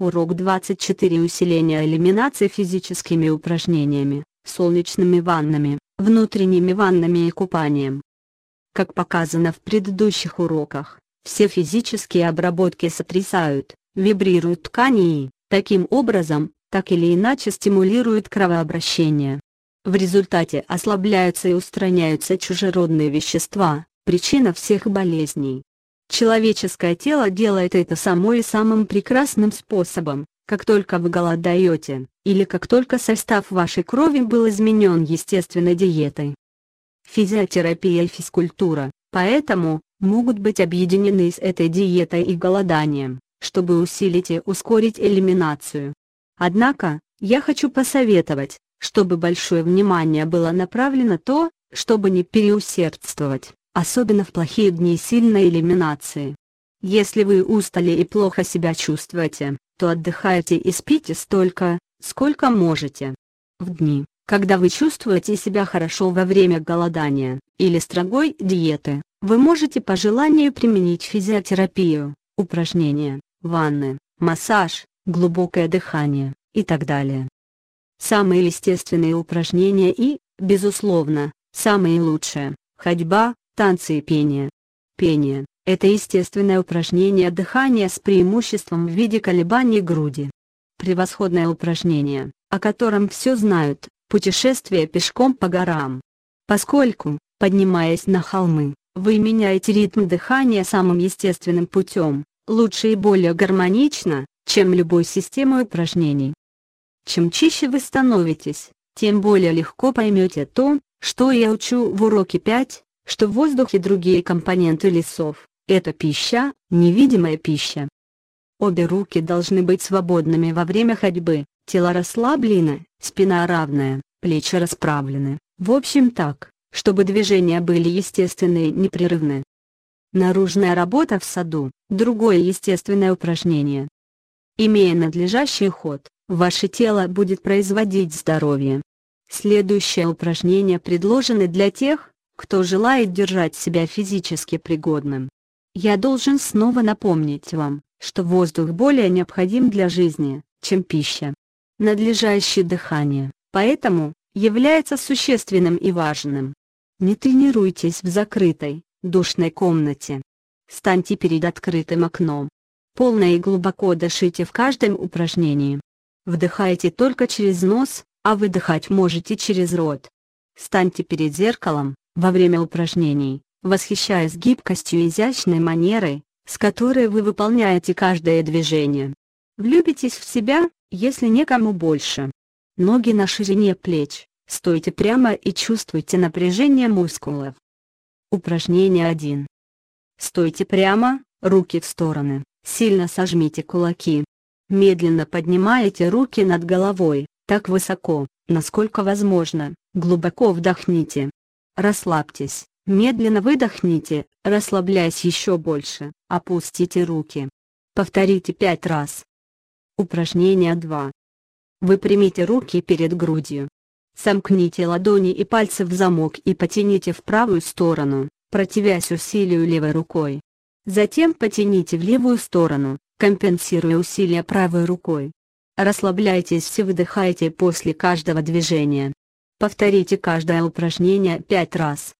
Урок 24 Усиление элиминации физическими упражнениями, солнечными ваннами, внутренними ваннами и купанием. Как показано в предыдущих уроках, все физические обработки сотрясают, вибрируют ткани и, таким образом, так или иначе стимулируют кровообращение. В результате ослабляются и устраняются чужеродные вещества, причина всех болезней. Человеческое тело делает это само и самым прекрасным способом, как только вы голодаете, или как только состав вашей крови был изменен естественной диетой. Физиотерапия и физкультура, поэтому, могут быть объединены с этой диетой и голоданием, чтобы усилить и ускорить элиминацию. Однако, я хочу посоветовать, чтобы большое внимание было направлено то, чтобы не переусердствовать особенно в плохие дни сильной элиминации. Если вы устали и плохо себя чувствуете, то отдыхайте и спите столько, сколько можете. В дни, когда вы чувствуете себя хорошо во время голодания или строгой диеты, вы можете по желанию применить физиотерапию, упражнения, ванны, массаж, глубокое дыхание и так далее. Самые естественные упражнения и, безусловно, самые лучшие – ходьба, танцы и пение. Пение – это естественное упражнение дыхания с преимуществом в виде колебаний груди. Превосходное упражнение, о котором все знают, путешествие пешком по горам. Поскольку, поднимаясь на холмы, вы меняете ритм дыхания самым естественным путем, лучше и более гармонично, чем любой системой упражнений. Чем чище вы становитесь, тем более легко поймете то, что я учу в уроке 5, что воздух и другие компоненты лесов – это пища, невидимая пища. Обе руки должны быть свободными во время ходьбы, тело расслаблено, спина равная, плечи расправлены, в общем так, чтобы движения были естественные и непрерывны. Наружная работа в саду – другое естественное упражнение. Имея надлежащий ход, ваше тело будет производить здоровье. Следующее упражнение предложено для тех, кто желает держать себя физически пригодным. Я должен снова напомнить вам, что воздух более необходим для жизни, чем пища. Надлежащее дыхание, поэтому, является существенным и важным. Не тренируйтесь в закрытой, душной комнате. Станьте перед открытым окном. Полно и глубоко дышите в каждом упражнении. Вдыхайте только через нос, а выдыхать можете через рот. Станьте перед зеркалом, во время упражнений, восхищаясь гибкостью и изящной манерой, с которой вы выполняете каждое движение. Влюбитесь в себя, если некому больше. Ноги на ширине плеч, стойте прямо и чувствуйте напряжение мускулов. Упражнение 1. Стойте прямо, руки в стороны, сильно сожмите кулаки. Медленно поднимаете руки над головой, так высоко, насколько возможно, глубоко вдохните. Расслабьтесь, медленно выдохните, расслабляясь еще больше, опустите руки. Повторите пять раз. Упражнение 2. Выпрямите руки перед грудью. Сомкните ладони и пальцы в замок и потяните в правую сторону, противясь усилию левой рукой. Затем потяните в левую сторону, компенсируя усилия правой рукой. Расслабляйтесь и выдыхайте после каждого движения. Повторите каждое упражнение пять раз.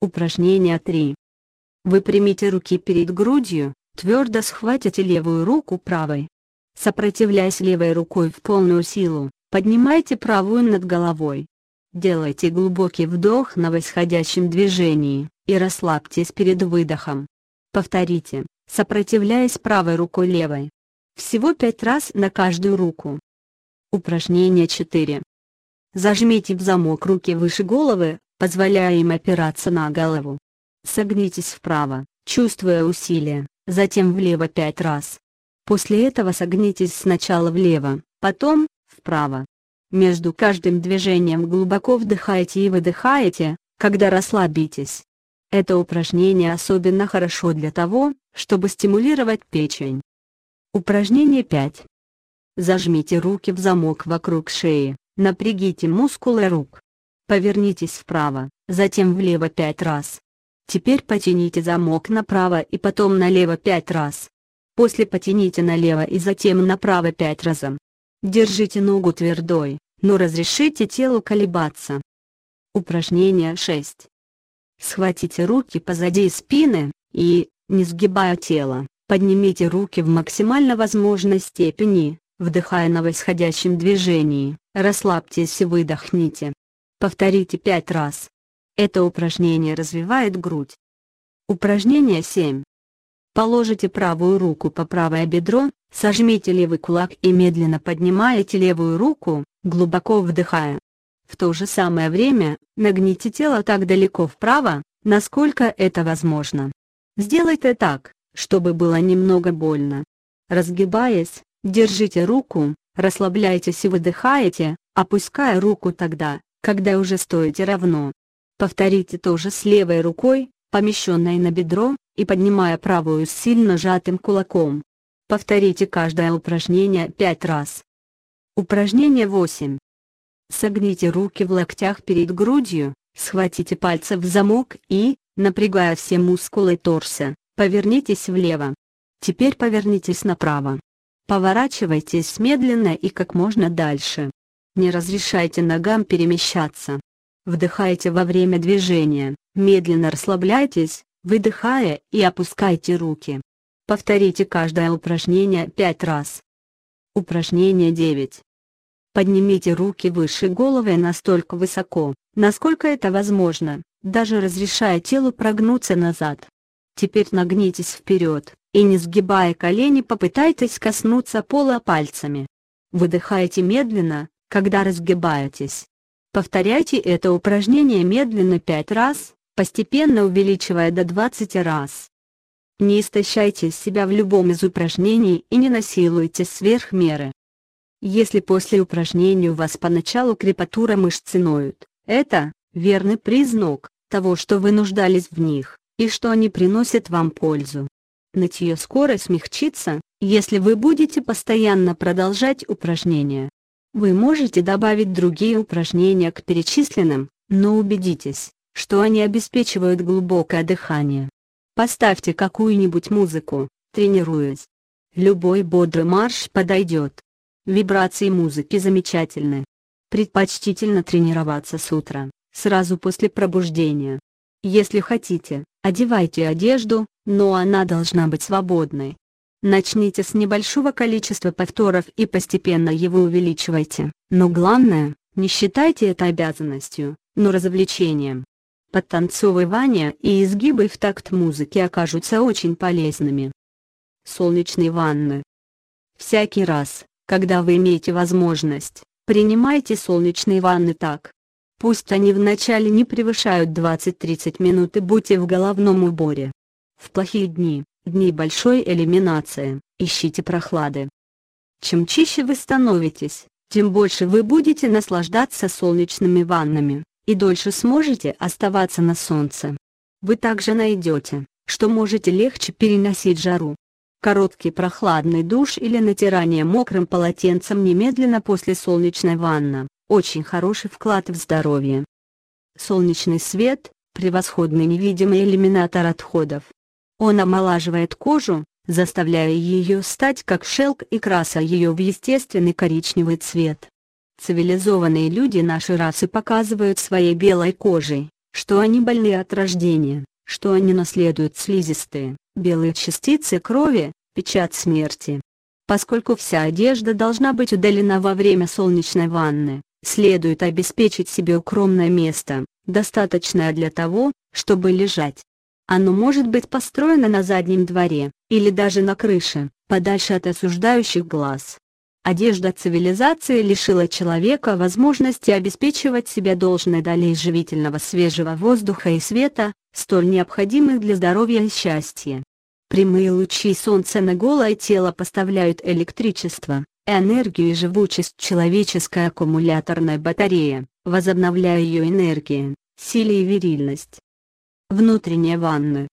Упражнение 3. Выпрямите руки перед грудью, твердо схватите левую руку правой. Сопротивляясь левой рукой в полную силу, поднимайте правую над головой. Делайте глубокий вдох на восходящем движении, и расслабьтесь перед выдохом. Повторите, сопротивляясь правой рукой левой. Всего пять раз на каждую руку. Упражнение 4. Зажмите в замок руки выше головы, позволяя им опираться на голову. Согнитесь вправо, чувствуя усилие, затем влево пять раз. После этого согнитесь сначала влево, потом вправо. Между каждым движением глубоко вдыхайте и выдыхаете, когда расслабитесь. Это упражнение особенно хорошо для того, чтобы стимулировать печень. Упражнение 5. Зажмите руки в замок вокруг шеи. Напрягите мускулы рук. Повернитесь вправо, затем влево пять раз. Теперь потяните замок направо и потом налево пять раз. После потяните налево и затем направо пять раза. Держите ногу твердой, но разрешите телу колебаться. Упражнение 6. Схватите руки позади спины, и, не сгибая тело, поднимите руки в максимально возможной степени, вдыхая на восходящем движении, расслабьтесь и выдохните. Повторите 5 раз. Это упражнение развивает грудь. Упражнение 7. Положите правую руку по правое бедро, сожмите левый кулак и медленно поднимаете левую руку, глубоко вдыхая. В то же самое время, нагните тело так далеко вправо, насколько это возможно. Сделайте так, чтобы было немного больно. Разгибаясь, держите руку, расслабляйтесь и выдыхаете, опуская руку тогда, когда уже стоите равно. Повторите то же с левой рукой, помещенной на бедро, и поднимая правую с сильно сжатым кулаком. Повторите каждое упражнение пять раз. Упражнение 8. Согните руки в локтях перед грудью, схватите пальцы в замок и, напрягая все мускулы торса, повернитесь влево. Теперь повернитесь направо. Поворачивайтесь медленно и как можно дальше. Не разрешайте ногам перемещаться. Вдыхайте во время движения, медленно расслабляйтесь, выдыхая и опускайте руки. Повторите каждое упражнение пять раз. Упражнение 9. Поднимите руки выше головы настолько высоко, насколько это возможно, даже разрешая телу прогнуться назад. Теперь нагнитесь вперед, и не сгибая колени попытайтесь коснуться пола пальцами. Выдыхайте медленно, когда разгибаетесь. Повторяйте это упражнение медленно 5 раз, постепенно увеличивая до 20 раз. Не истощайте себя в любом из упражнений и не насилуйте сверх меры. Если после упражнений у вас поначалу крепатура мышц ноют, это верный признак того, что вы нуждались в них, и что они приносят вам пользу. Нытье скоро смягчится, если вы будете постоянно продолжать упражнения. Вы можете добавить другие упражнения к перечисленным, но убедитесь, что они обеспечивают глубокое дыхание. Поставьте какую-нибудь музыку, тренируясь. Любой бодрый марш подойдет. Вибрации музыки замечательны. Предпочтительно тренироваться с утра, сразу после пробуждения. Если хотите, одевайте одежду, но она должна быть свободной. Начните с небольшого количества повторов и постепенно его увеличивайте, но главное, не считайте это обязанностью, но развлечением. Подтанцовывание и изгибы в такт музыки окажутся очень полезными. Солнечные ванны. Всякий раз, когда вы имеете возможность, принимайте солнечные ванны так. Пусть они вначале не превышают 20-30 минут и будьте в головном уборе. В плохие дни, дни большой элиминации, ищите прохлады. Чем чище вы становитесь, тем больше вы будете наслаждаться солнечными ваннами, и дольше сможете оставаться на солнце. Вы также найдете, что можете легче переносить жару. Короткий прохладный душ или натирание мокрым полотенцем немедленно после солнечной ванны – очень хороший вклад в здоровье. Солнечный свет – превосходный невидимый элиминатор отходов. Он омолаживает кожу, заставляя ее стать как шелк и краса ее в естественный коричневый цвет. Цивилизованные люди нашей расы показывают своей белой кожей, что они больны от рождения, что они наследуют слизистые, белые частицы крови, печать смерти. Поскольку вся одежда должна быть удалена во время солнечной ванны, следует обеспечить себе укромное место, достаточное для того, чтобы лежать. Оно может быть построено на заднем дворе, или даже на крыше, подальше от осуждающих глаз. Одежда цивилизации лишила человека возможности обеспечивать себе должной долей живительного свежего воздуха и света, столь необходимых для здоровья и счастья. Прямые лучи солнца на голое тело поставляют электричество, энергию и живучесть человеческой аккумуляторной батареи, возобновляя ее энергию, силе и вирильность внутренние ванны.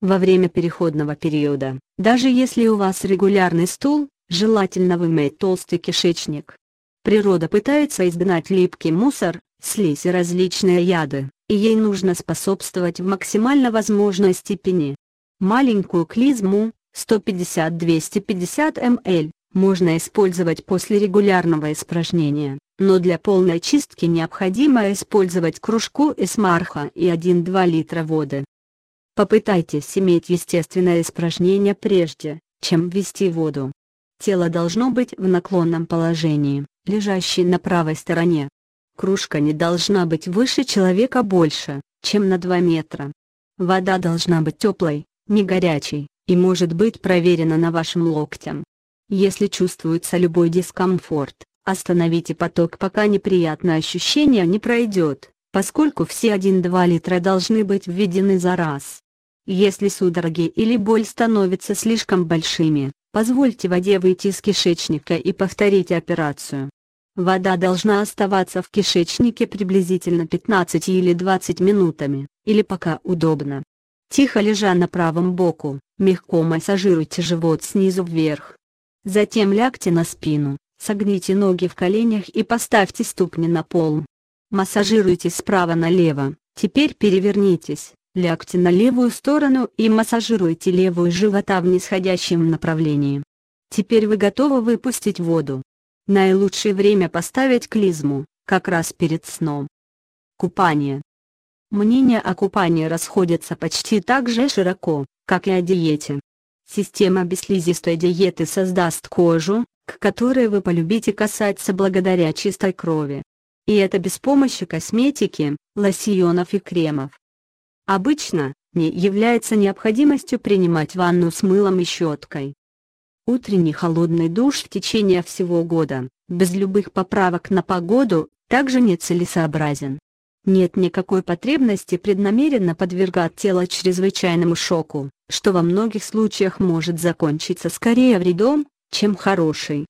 Во время переходного периода, даже если у вас регулярный стул, желательно вымыть толстый кишечник. Природа пытается изгнать липкий мусор, слизь и различные яды, и ей нужно способствовать в максимально возможной степени. Маленькую клизму, 150-250 мл, можно использовать после регулярного испражнения, но для полной чистки необходимо использовать кружку эсмарха и 1-2 литра воды. Попытайтесь иметь естественное испражнение прежде, чем ввести воду. Тело должно быть в наклонном положении, лежащей на правой стороне. Кружка не должна быть выше человека больше, чем на 2 метра. Вода должна быть теплой, не горячей, и может быть проверена на вашем локтем. Если чувствуется любой дискомфорт, остановите поток пока неприятное ощущение не пройдет, поскольку все 1-2 литра должны быть введены за раз. Если судороги или боль становятся слишком большими, позвольте воде выйти из кишечника и повторите операцию. Вода должна оставаться в кишечнике приблизительно 15 или 20 минутами, или пока удобно. Тихо лежа на правом боку, мягко массажируйте живот снизу вверх. Затем лягте на спину, согните ноги в коленях и поставьте ступни на пол. Массажируйте справа налево, теперь перевернитесь, Лягте на левую сторону и массажируйте левую живота в нисходящем направлении. Теперь вы готовы выпустить воду. Наилучшее время поставить клизму, как раз перед сном. Купание. Мнения о купании расходятся почти так же широко, как и о диете. Система бесслизистой диеты создаст кожу, к которой вы полюбите касаться благодаря чистой крови. И это без помощи косметики, лосьонов и кремов. Обычно, не является необходимостью принимать ванну с мылом и щеткой. Утренний холодный душ в течение всего года, без любых поправок на погоду, также нецелесообразен. Нет никакой потребности преднамеренно подвергать тело чрезвычайному шоку, что во многих случаях может закончиться скорее вредом, чем хорошей.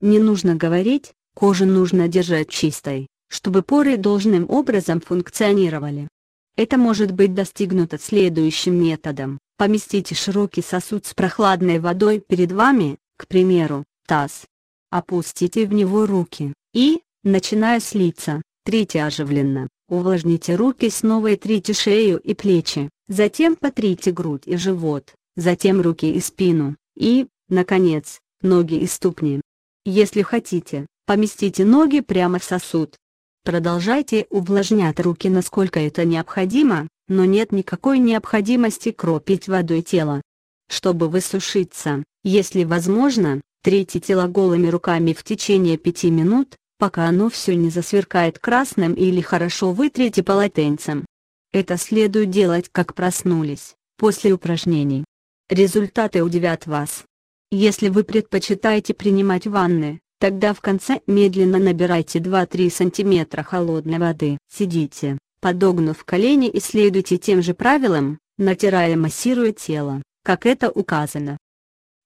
Не нужно говорить, кожу нужно держать чистой, чтобы поры должным образом функционировали. Это может быть достигнуто следующим методом. Поместите широкий сосуд с прохладной водой перед вами, к примеру, таз. Опустите в него руки, и, начиная с лица, трите оживленно, увлажните руки снова и трите шею и плечи, затем потрите грудь и живот, затем руки и спину, и, наконец, ноги и ступни. Если хотите, поместите ноги прямо в сосуд, Продолжайте увлажнять руки насколько это необходимо, но нет никакой необходимости кропить водой тело. Чтобы высушиться, если возможно, трите тело голыми руками в течение 5 минут, пока оно все не засверкает красным или хорошо вытрите полотенцем. Это следует делать как проснулись, после упражнений. Результаты удивят вас. Если вы предпочитаете принимать ванны, Тогда в конце медленно набирайте 2-3 см холодной воды. Сидите, подогнув колени и следуйте тем же правилам, натирая и массируя тело, как это указано.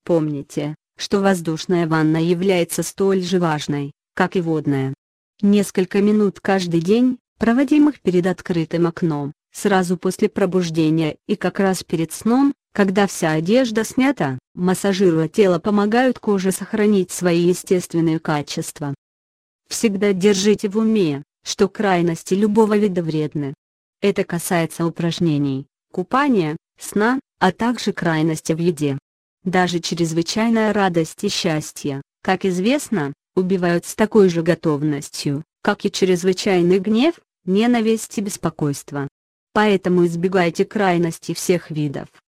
Помните, что воздушная ванна является столь же важной, как и водная. Несколько минут каждый день, проводимых перед открытым окном, сразу после пробуждения и как раз перед сном, когда вся одежда снята, массажируя тело помогают коже сохранить свои естественные качества. Всегда держите в уме, что крайности любого вида вредны. Это касается упражнений, купания, сна, а также крайности в еде. Даже чрезвычайная радость и счастье, как известно, убивают с такой же готовностью, как и чрезвычайный гнев, ненависть и беспокойство. Поэтому избегайте крайности всех видов.